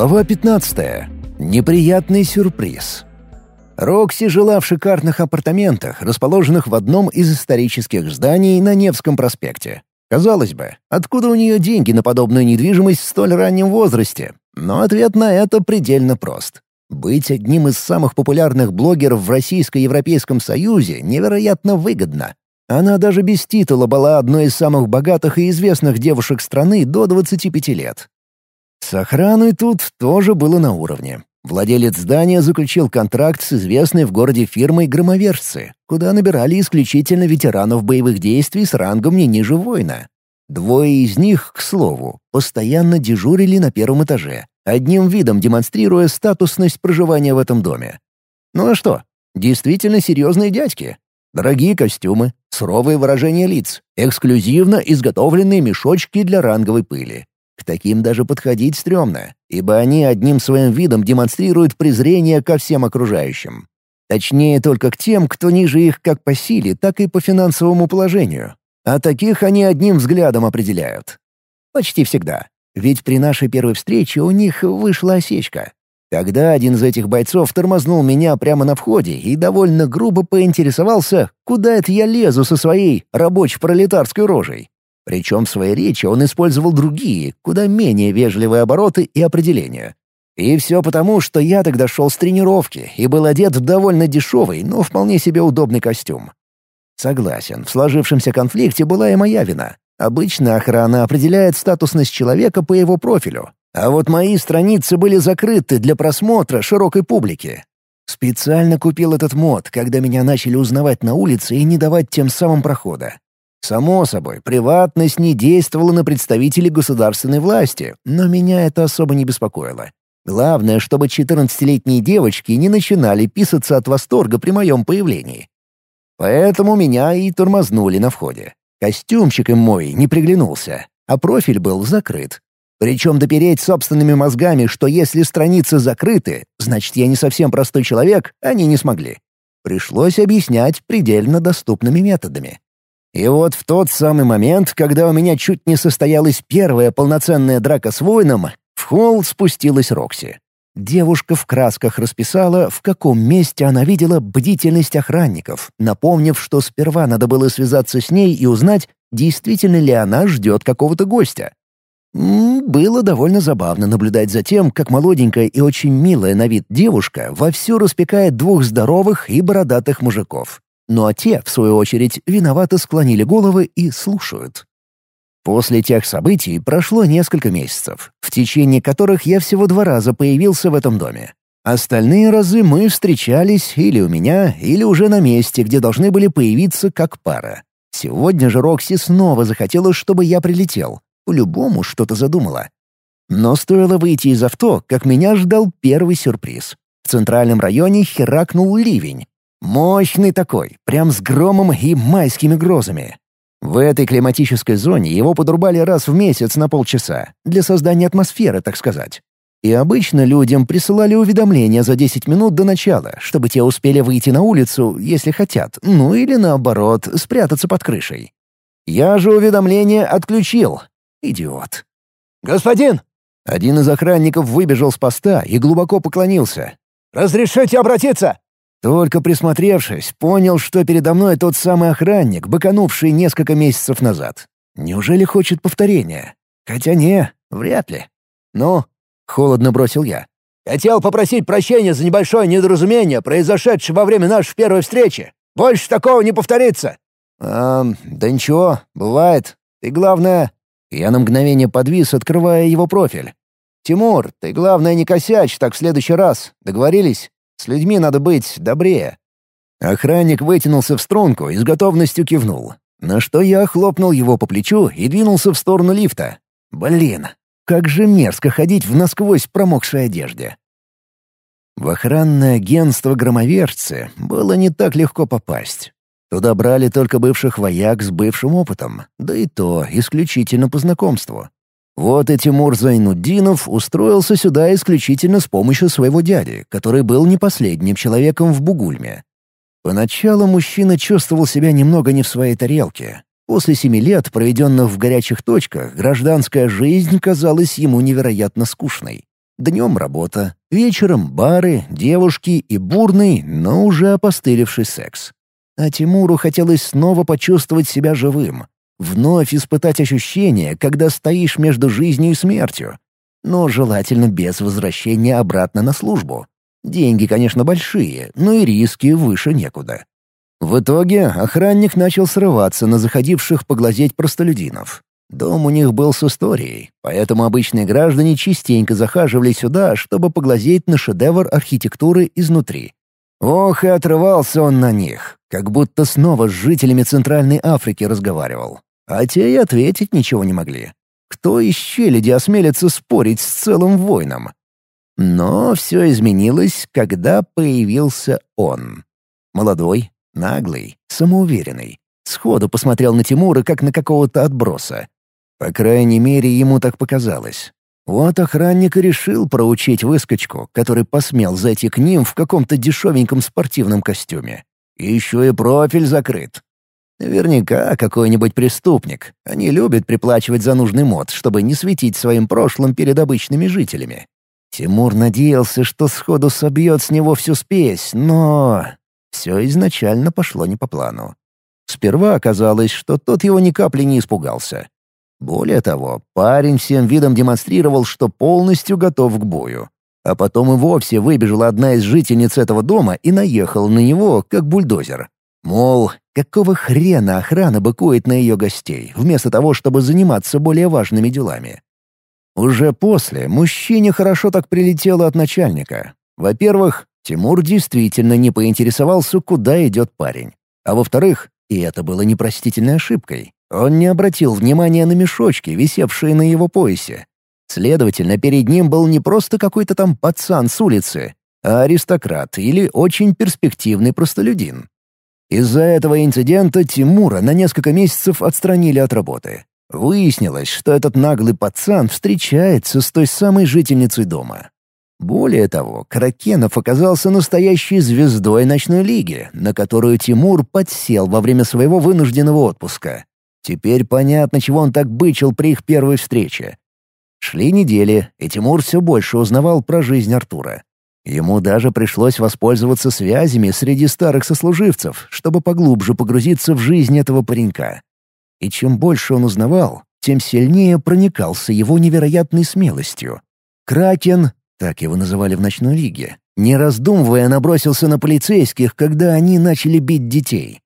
Глава 15. Неприятный сюрприз. Рокси жила в шикарных апартаментах, расположенных в одном из исторических зданий на Невском проспекте. Казалось бы, откуда у нее деньги на подобную недвижимость в столь раннем возрасте? Но ответ на это предельно прост. Быть одним из самых популярных блогеров в Российско-Европейском Союзе невероятно выгодно. Она даже без титула была одной из самых богатых и известных девушек страны до 25 лет. С охраной тут тоже было на уровне. Владелец здания заключил контракт с известной в городе фирмой «Громовержцы», куда набирали исключительно ветеранов боевых действий с рангом не ниже воина. Двое из них, к слову, постоянно дежурили на первом этаже, одним видом демонстрируя статусность проживания в этом доме. Ну а что? Действительно серьезные дядьки. Дорогие костюмы, суровые выражения лиц, эксклюзивно изготовленные мешочки для ранговой пыли. К таким даже подходить стрёмно, ибо они одним своим видом демонстрируют презрение ко всем окружающим. Точнее, только к тем, кто ниже их как по силе, так и по финансовому положению. А таких они одним взглядом определяют. Почти всегда. Ведь при нашей первой встрече у них вышла осечка. Тогда один из этих бойцов тормознул меня прямо на входе и довольно грубо поинтересовался, куда это я лезу со своей рабоче-пролетарской рожей. Причем в своей речи он использовал другие, куда менее вежливые обороты и определения. И все потому, что я тогда шел с тренировки и был одет в довольно дешевый, но вполне себе удобный костюм. Согласен, в сложившемся конфликте была и моя вина. Обычно охрана определяет статусность человека по его профилю, а вот мои страницы были закрыты для просмотра широкой публики. Специально купил этот мод, когда меня начали узнавать на улице и не давать тем самым прохода. Само собой, приватность не действовала на представителей государственной власти, но меня это особо не беспокоило. Главное, чтобы 14-летние девочки не начинали писаться от восторга при моем появлении. Поэтому меня и тормознули на входе. Костюмчик им мой не приглянулся, а профиль был закрыт. Причем допереть собственными мозгами, что если страницы закрыты, значит, я не совсем простой человек, они не смогли. Пришлось объяснять предельно доступными методами. И вот в тот самый момент, когда у меня чуть не состоялась первая полноценная драка с воином, в холл спустилась Рокси. Девушка в красках расписала, в каком месте она видела бдительность охранников, напомнив, что сперва надо было связаться с ней и узнать, действительно ли она ждет какого-то гостя. Было довольно забавно наблюдать за тем, как молоденькая и очень милая на вид девушка вовсю распекает двух здоровых и бородатых мужиков. Ну а те, в свою очередь, виновато склонили головы и слушают. После тех событий прошло несколько месяцев, в течение которых я всего два раза появился в этом доме. Остальные разы мы встречались или у меня, или уже на месте, где должны были появиться как пара. Сегодня же Рокси снова захотела, чтобы я прилетел. По-любому что-то задумала. Но стоило выйти из авто, как меня ждал первый сюрприз. В центральном районе херакнул ливень, Мощный такой, прям с громом и майскими грозами. В этой климатической зоне его подрубали раз в месяц на полчаса, для создания атмосферы, так сказать. И обычно людям присылали уведомления за 10 минут до начала, чтобы те успели выйти на улицу, если хотят, ну или наоборот, спрятаться под крышей. Я же уведомление отключил. Идиот. «Господин!» Один из охранников выбежал с поста и глубоко поклонился. «Разрешите обратиться?» Только присмотревшись, понял, что передо мной тот самый охранник, быканувший несколько месяцев назад. Неужели хочет повторения? Хотя не, вряд ли. «Ну?» — холодно бросил я. «Хотел попросить прощения за небольшое недоразумение, произошедшее во время нашей первой встречи. Больше такого не повторится». «Эм, да ничего, бывает. Ты, главное...» Я на мгновение подвис, открывая его профиль. «Тимур, ты, главное, не косячь так в следующий раз. Договорились?» С людьми надо быть добрее». Охранник вытянулся в струнку и с готовностью кивнул. На что я хлопнул его по плечу и двинулся в сторону лифта. «Блин, как же мерзко ходить в насквозь промокшей одежде». В охранное агентство «Громовержцы» было не так легко попасть. Туда брали только бывших вояк с бывшим опытом, да и то исключительно по знакомству. Вот и Тимур Зайнуддинов устроился сюда исключительно с помощью своего дяди, который был не последним человеком в Бугульме. Поначалу мужчина чувствовал себя немного не в своей тарелке. После семи лет, проведенных в горячих точках, гражданская жизнь казалась ему невероятно скучной. Днем работа, вечером бары, девушки и бурный, но уже опостылевший секс. А Тимуру хотелось снова почувствовать себя живым, вновь испытать ощущение, когда стоишь между жизнью и смертью. Но желательно без возвращения обратно на службу. Деньги, конечно, большие, но и риски выше некуда. В итоге охранник начал срываться на заходивших поглазеть простолюдинов. Дом у них был с историей, поэтому обычные граждане частенько захаживали сюда, чтобы поглазеть на шедевр архитектуры изнутри. Ох, и отрывался он на них, как будто снова с жителями Центральной Африки разговаривал. А те и ответить ничего не могли. Кто из челяди осмелится спорить с целым воином? Но все изменилось, когда появился он. Молодой, наглый, самоуверенный. Сходу посмотрел на Тимура, как на какого-то отброса. По крайней мере, ему так показалось. Вот охранник и решил проучить выскочку, который посмел зайти к ним в каком-то дешевеньком спортивном костюме. Еще и профиль закрыт. Наверняка какой-нибудь преступник. Они любят приплачивать за нужный мод, чтобы не светить своим прошлым перед обычными жителями. Тимур надеялся, что сходу собьет с него всю спесь, но... Все изначально пошло не по плану. Сперва оказалось, что тот его ни капли не испугался. Более того, парень всем видом демонстрировал, что полностью готов к бою. А потом и вовсе выбежала одна из жительниц этого дома и наехала на него, как бульдозер. Мол, какого хрена охрана быкует на ее гостей, вместо того, чтобы заниматься более важными делами. Уже после мужчине хорошо так прилетело от начальника. Во-первых, Тимур действительно не поинтересовался, куда идет парень. А во-вторых, и это было непростительной ошибкой, он не обратил внимания на мешочки, висевшие на его поясе. Следовательно, перед ним был не просто какой-то там пацан с улицы, а аристократ или очень перспективный простолюдин. Из-за этого инцидента Тимура на несколько месяцев отстранили от работы. Выяснилось, что этот наглый пацан встречается с той самой жительницей дома. Более того, Кракенов оказался настоящей звездой ночной лиги, на которую Тимур подсел во время своего вынужденного отпуска. Теперь понятно, чего он так бычил при их первой встрече. Шли недели, и Тимур все больше узнавал про жизнь Артура. Ему даже пришлось воспользоваться связями среди старых сослуживцев, чтобы поглубже погрузиться в жизнь этого паренька. И чем больше он узнавал, тем сильнее проникался его невероятной смелостью. Кракен, так его называли в ночной лиге, не раздумывая набросился на полицейских, когда они начали бить детей.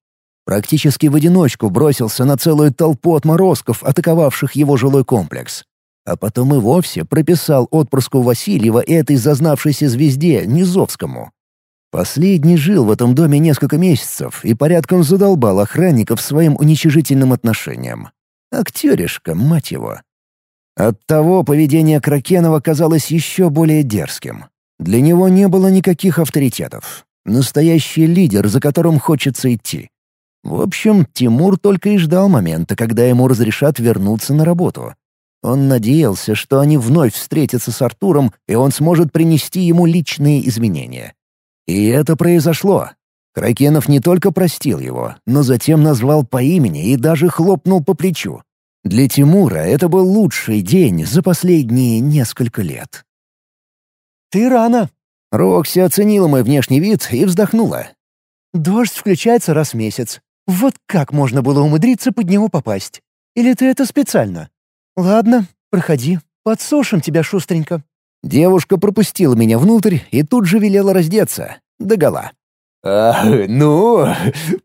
Практически в одиночку бросился на целую толпу отморозков, атаковавших его жилой комплекс. А потом и вовсе прописал отпрыску Васильева и этой зазнавшейся звезде Низовскому. Последний жил в этом доме несколько месяцев и порядком задолбал охранников своим уничижительным отношением. Актеришка, мать его. Оттого поведение Кракенова казалось еще более дерзким. Для него не было никаких авторитетов. Настоящий лидер, за которым хочется идти. В общем, Тимур только и ждал момента, когда ему разрешат вернуться на работу. Он надеялся, что они вновь встретятся с Артуром, и он сможет принести ему личные изменения. И это произошло. Кракенов не только простил его, но затем назвал по имени и даже хлопнул по плечу. Для Тимура это был лучший день за последние несколько лет. «Ты рано!» Рокси оценила мой внешний вид и вздохнула. «Дождь включается раз в месяц. Вот как можно было умудриться под него попасть? Или ты это специально? Ладно, проходи, подсушим тебя шустренько». Девушка пропустила меня внутрь и тут же велела раздеться. Догола. «А, ну,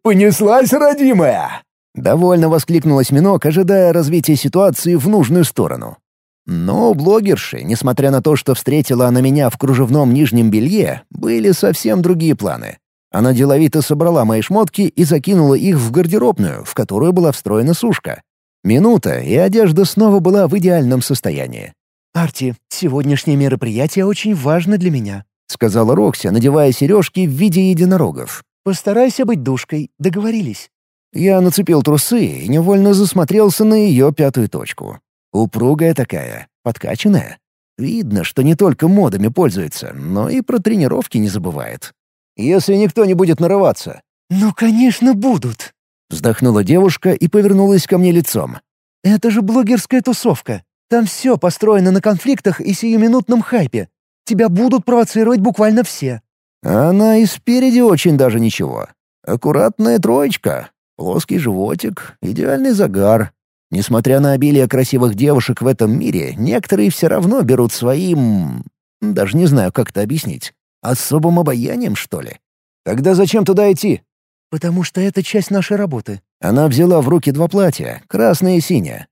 понеслась, родимая!» Довольно воскликнул осьминог, ожидая развития ситуации в нужную сторону. Но блогерши, несмотря на то, что встретила она меня в кружевном нижнем белье, были совсем другие планы. Она деловито собрала мои шмотки и закинула их в гардеробную, в которую была встроена сушка. Минута, и одежда снова была в идеальном состоянии. «Арти, сегодняшнее мероприятие очень важно для меня», — сказала Рокси, надевая сережки в виде единорогов. «Постарайся быть душкой, договорились». Я нацепил трусы и невольно засмотрелся на ее пятую точку. Упругая такая, подкачанная. Видно, что не только модами пользуется, но и про тренировки не забывает если никто не будет нарываться». «Ну, конечно, будут», — вздохнула девушка и повернулась ко мне лицом. «Это же блогерская тусовка. Там все построено на конфликтах и сиюминутном хайпе. тебя будут провоцировать буквально все». Она и спереди очень даже ничего. Аккуратная троечка, плоский животик, идеальный загар. Несмотря на обилие красивых девушек в этом мире, некоторые все равно берут своим... Даже не знаю, как это объяснить. Особым обаянием, что ли? Тогда зачем туда идти? «Потому что это часть нашей работы». Она взяла в руки два платья, красное и синее.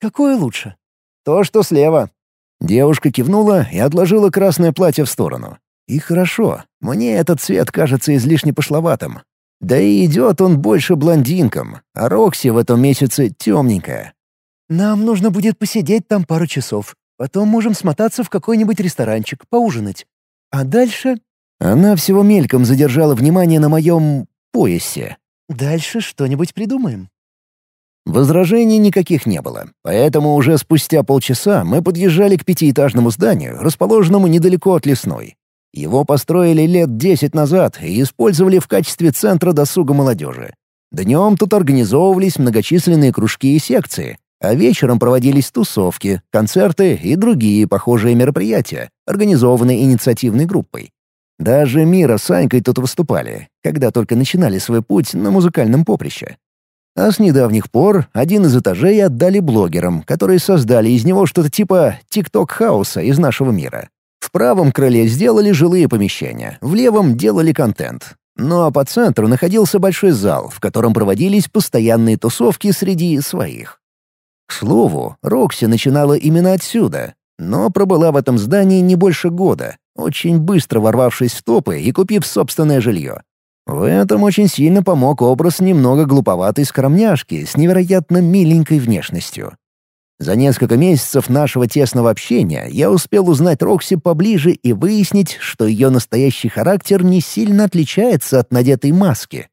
«Какое лучше?» «То, что слева». Девушка кивнула и отложила красное платье в сторону. И хорошо, мне этот цвет кажется излишне пошловатым. Да и идет он больше блондинкам, а Рокси в этом месяце темненькая. «Нам нужно будет посидеть там пару часов. Потом можем смотаться в какой-нибудь ресторанчик, поужинать. А дальше...» Она всего мельком задержала внимание на моем поясе. «Дальше что-нибудь придумаем». Возражений никаких не было, поэтому уже спустя полчаса мы подъезжали к пятиэтажному зданию, расположенному недалеко от лесной. Его построили лет десять назад и использовали в качестве центра досуга молодежи. Днем тут организовывались многочисленные кружки и секции, а вечером проводились тусовки, концерты и другие похожие мероприятия, организованные инициативной группой. Даже Мира с Анькой тут выступали, когда только начинали свой путь на музыкальном поприще. А с недавних пор один из этажей отдали блогерам, которые создали из него что-то типа тикток-хауса из нашего мира. В правом крыле сделали жилые помещения, в левом делали контент. Ну а по центру находился большой зал, в котором проводились постоянные тусовки среди своих. К слову, Рокси начинала именно отсюда, но пробыла в этом здании не больше года, очень быстро ворвавшись в топы и купив собственное жилье. В этом очень сильно помог образ немного глуповатой скромняшки с невероятно миленькой внешностью. За несколько месяцев нашего тесного общения я успел узнать Рокси поближе и выяснить, что ее настоящий характер не сильно отличается от надетой маски.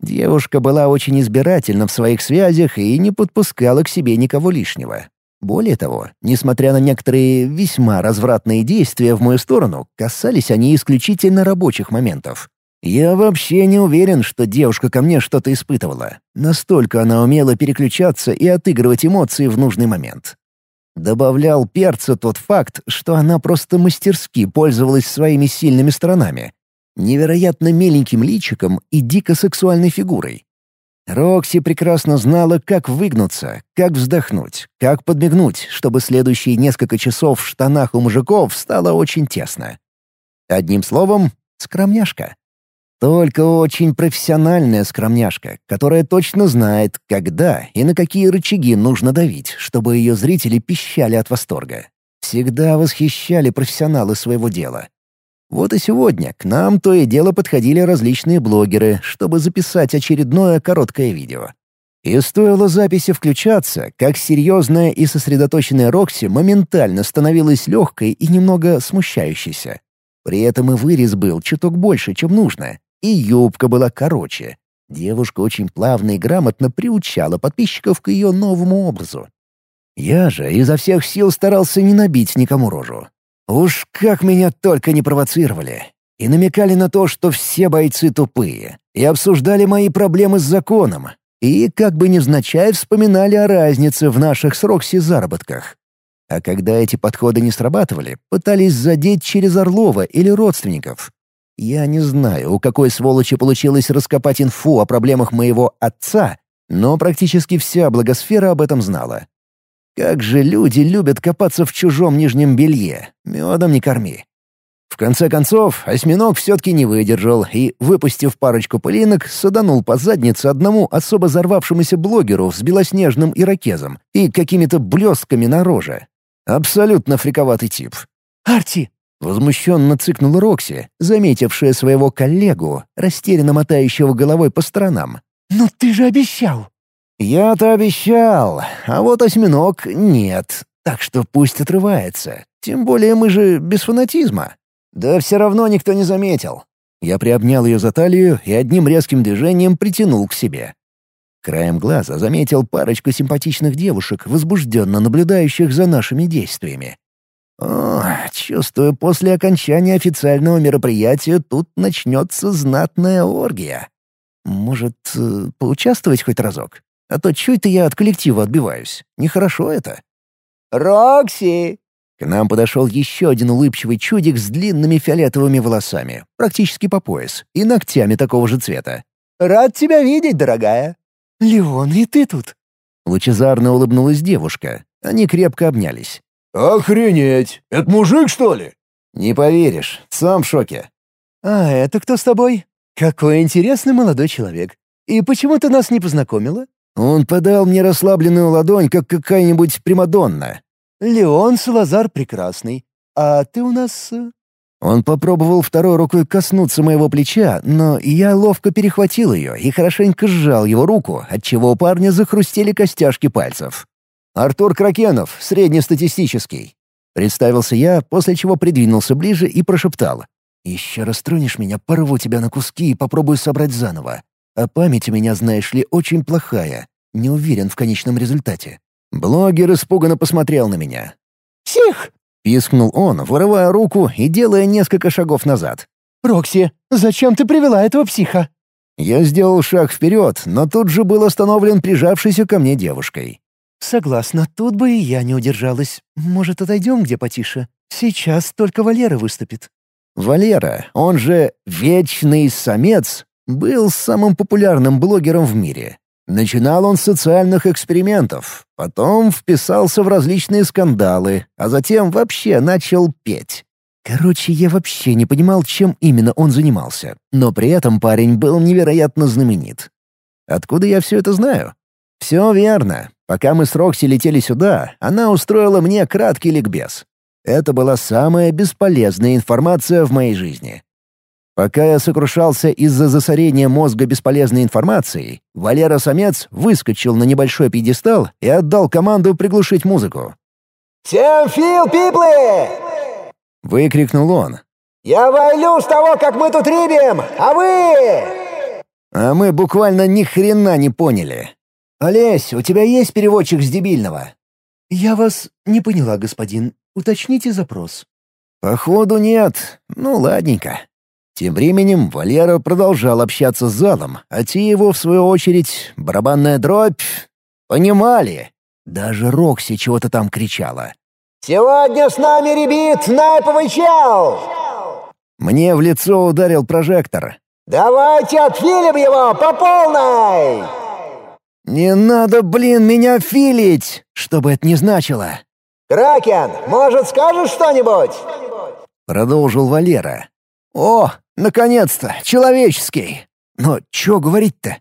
Девушка была очень избирательна в своих связях и не подпускала к себе никого лишнего. Более того, несмотря на некоторые весьма развратные действия в мою сторону, касались они исключительно рабочих моментов. Я вообще не уверен, что девушка ко мне что-то испытывала. Настолько она умела переключаться и отыгрывать эмоции в нужный момент. Добавлял перца тот факт, что она просто мастерски пользовалась своими сильными сторонами. Невероятно миленьким личиком и дико сексуальной фигурой. Рокси прекрасно знала, как выгнуться, как вздохнуть, как подмигнуть, чтобы следующие несколько часов в штанах у мужиков стало очень тесно. Одним словом, скромняшка. Только очень профессиональная скромняшка, которая точно знает, когда и на какие рычаги нужно давить, чтобы ее зрители пищали от восторга. Всегда восхищали профессионалы своего дела. Вот и сегодня к нам то и дело подходили различные блогеры, чтобы записать очередное короткое видео. И стоило записи включаться, как серьезная и сосредоточенная Рокси моментально становилась легкой и немного смущающейся. При этом и вырез был чуток больше, чем нужно, и юбка была короче. Девушка очень плавно и грамотно приучала подписчиков к ее новому образу. Я же изо всех сил старался не набить никому рожу. Уж как меня только не провоцировали. И намекали на то, что все бойцы тупые, и обсуждали мои проблемы с законом, и, как бы невзначай, вспоминали о разнице в наших с Рокси заработках. А когда эти подходы не срабатывали, пытались задеть через Орлова или родственников. Я не знаю, у какой сволочи получилось раскопать инфу о проблемах моего отца, но практически вся благосфера об этом знала. Как же люди любят копаться в чужом нижнем белье. Медом не корми. В конце концов, осьминог все-таки не выдержал и, выпустив парочку пылинок, саданул по заднице одному особо взорвавшемуся блогеру с белоснежным ирокезом и какими-то блестками на роже. Абсолютно фриковатый тип. «Арти!» — возмущенно цыкнула Рокси, заметившая своего коллегу, растерянно мотающего головой по сторонам. «Но ты же обещал!» «Я-то обещал, а вот осьминог — нет, так что пусть отрывается. Тем более мы же без фанатизма. Да все равно никто не заметил». Я приобнял ее за талию и одним резким движением притянул к себе. Краем глаза заметил парочку симпатичных девушек, возбужденно наблюдающих за нашими действиями. О, чувствую, после окончания официального мероприятия тут начнется знатная оргия. Может, э, поучаствовать хоть разок? А то чуть-то я от коллектива отбиваюсь. Нехорошо это. «Рокси!» К нам подошел еще один улыбчивый чудик с длинными фиолетовыми волосами, практически по пояс, и ногтями такого же цвета. «Рад тебя видеть, дорогая!» «Леон, и ты тут?» Лучезарно улыбнулась девушка. Они крепко обнялись. «Охренеть! Это мужик, что ли?» «Не поверишь, сам в шоке». «А это кто с тобой? Какой интересный молодой человек. И почему ты нас не познакомила?» Он подал мне расслабленную ладонь, как какая-нибудь Примадонна. «Леон Салазар Прекрасный. А ты у нас...» э, Он попробовал второй рукой коснуться моего плеча, но я ловко перехватил ее и хорошенько сжал его руку, отчего у парня захрустели костяшки пальцев. «Артур Кракенов, среднестатистический». Представился я, после чего придвинулся ближе и прошептал. «Еще раз тронешь меня, порву тебя на куски и попробую собрать заново. А память у меня, знаешь ли, очень плохая. Не уверен в конечном результате. Блогер испуганно посмотрел на меня. «Псих!» — пискнул он, вырывая руку и делая несколько шагов назад. «Рокси, зачем ты привела этого психа?» Я сделал шаг вперед, но тут же был остановлен прижавшейся ко мне девушкой. «Согласна, тут бы и я не удержалась. Может, отойдем где потише? Сейчас только Валера выступит». Валера, он же «Вечный самец», был самым популярным блогером в мире. Начинал он с социальных экспериментов, потом вписался в различные скандалы, а затем вообще начал петь. Короче, я вообще не понимал, чем именно он занимался, но при этом парень был невероятно знаменит. Откуда я все это знаю? Все верно. Пока мы с Рокси летели сюда, она устроила мне краткий ликбез. Это была самая бесполезная информация в моей жизни. Пока я сокрушался из-за засорения мозга бесполезной информацией, Валера-самец выскочил на небольшой пьедестал и отдал команду приглушить музыку. «Всем фил, пиплы!» — выкрикнул он. «Я валю с того, как мы тут рибим, а вы...» А мы буквально ни хрена не поняли. «Олесь, у тебя есть переводчик с дебильного?» «Я вас не поняла, господин. Уточните запрос». «Походу нет. Ну, ладненько». Тем временем Валера продолжал общаться с залом, а те его, в свою очередь, барабанная дробь... Понимали. Даже Рокси чего-то там кричала. «Сегодня с нами ребит найповый чел!» Мне в лицо ударил прожектор. «Давайте отфилим его по полной!» «Не надо, блин, меня филить!» Что бы это ни значило. «Кракен, может, скажешь что-нибудь?» Продолжил Валера. «О, наконец-то, человеческий! Но чё говорить-то?»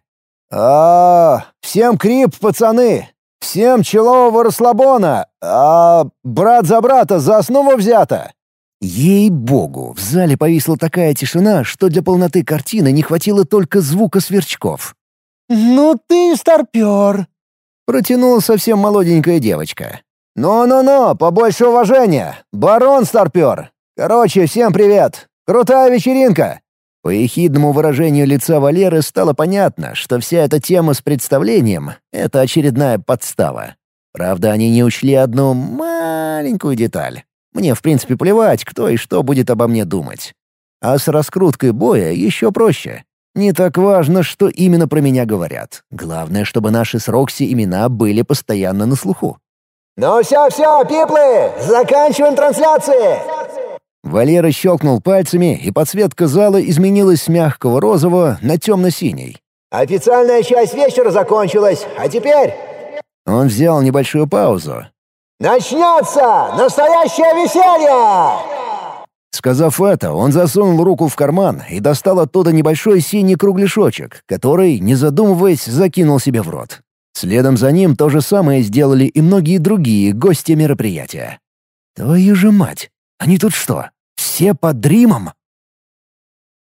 а, всем крип, пацаны! Всем челового расслабона! А брат за брата за основу взято!» Ей-богу, в зале повисла такая тишина, что для полноты картины не хватило только звука сверчков. «Ну ты старпер!» — протянула совсем молоденькая девочка. «Ну-ну-ну, побольше уважения! Барон старпер! Короче, всем привет! Крутая вечеринка!» По ехидному выражению лица Валеры стало понятно, что вся эта тема с представлением — это очередная подстава. Правда, они не учли одну маленькую деталь. Мне, в принципе, плевать, кто и что будет обо мне думать. А с раскруткой боя еще проще. Не так важно, что именно про меня говорят. Главное, чтобы наши с Рокси имена были постоянно на слуху. «Ну все-все, пиплы, заканчиваем трансляции!» Валера щелкнул пальцами, и подсветка зала изменилась с мягкого розового на темно-синий. «Официальная часть вечера закончилась, а теперь...» Он взял небольшую паузу. «Начнется настоящее веселье!» Сказав это, он засунул руку в карман и достал оттуда небольшой синий кругляшочек, который, не задумываясь, закинул себе в рот. Следом за ним то же самое сделали и многие другие гости мероприятия. «Твою же мать! Они тут что, все под Римом?»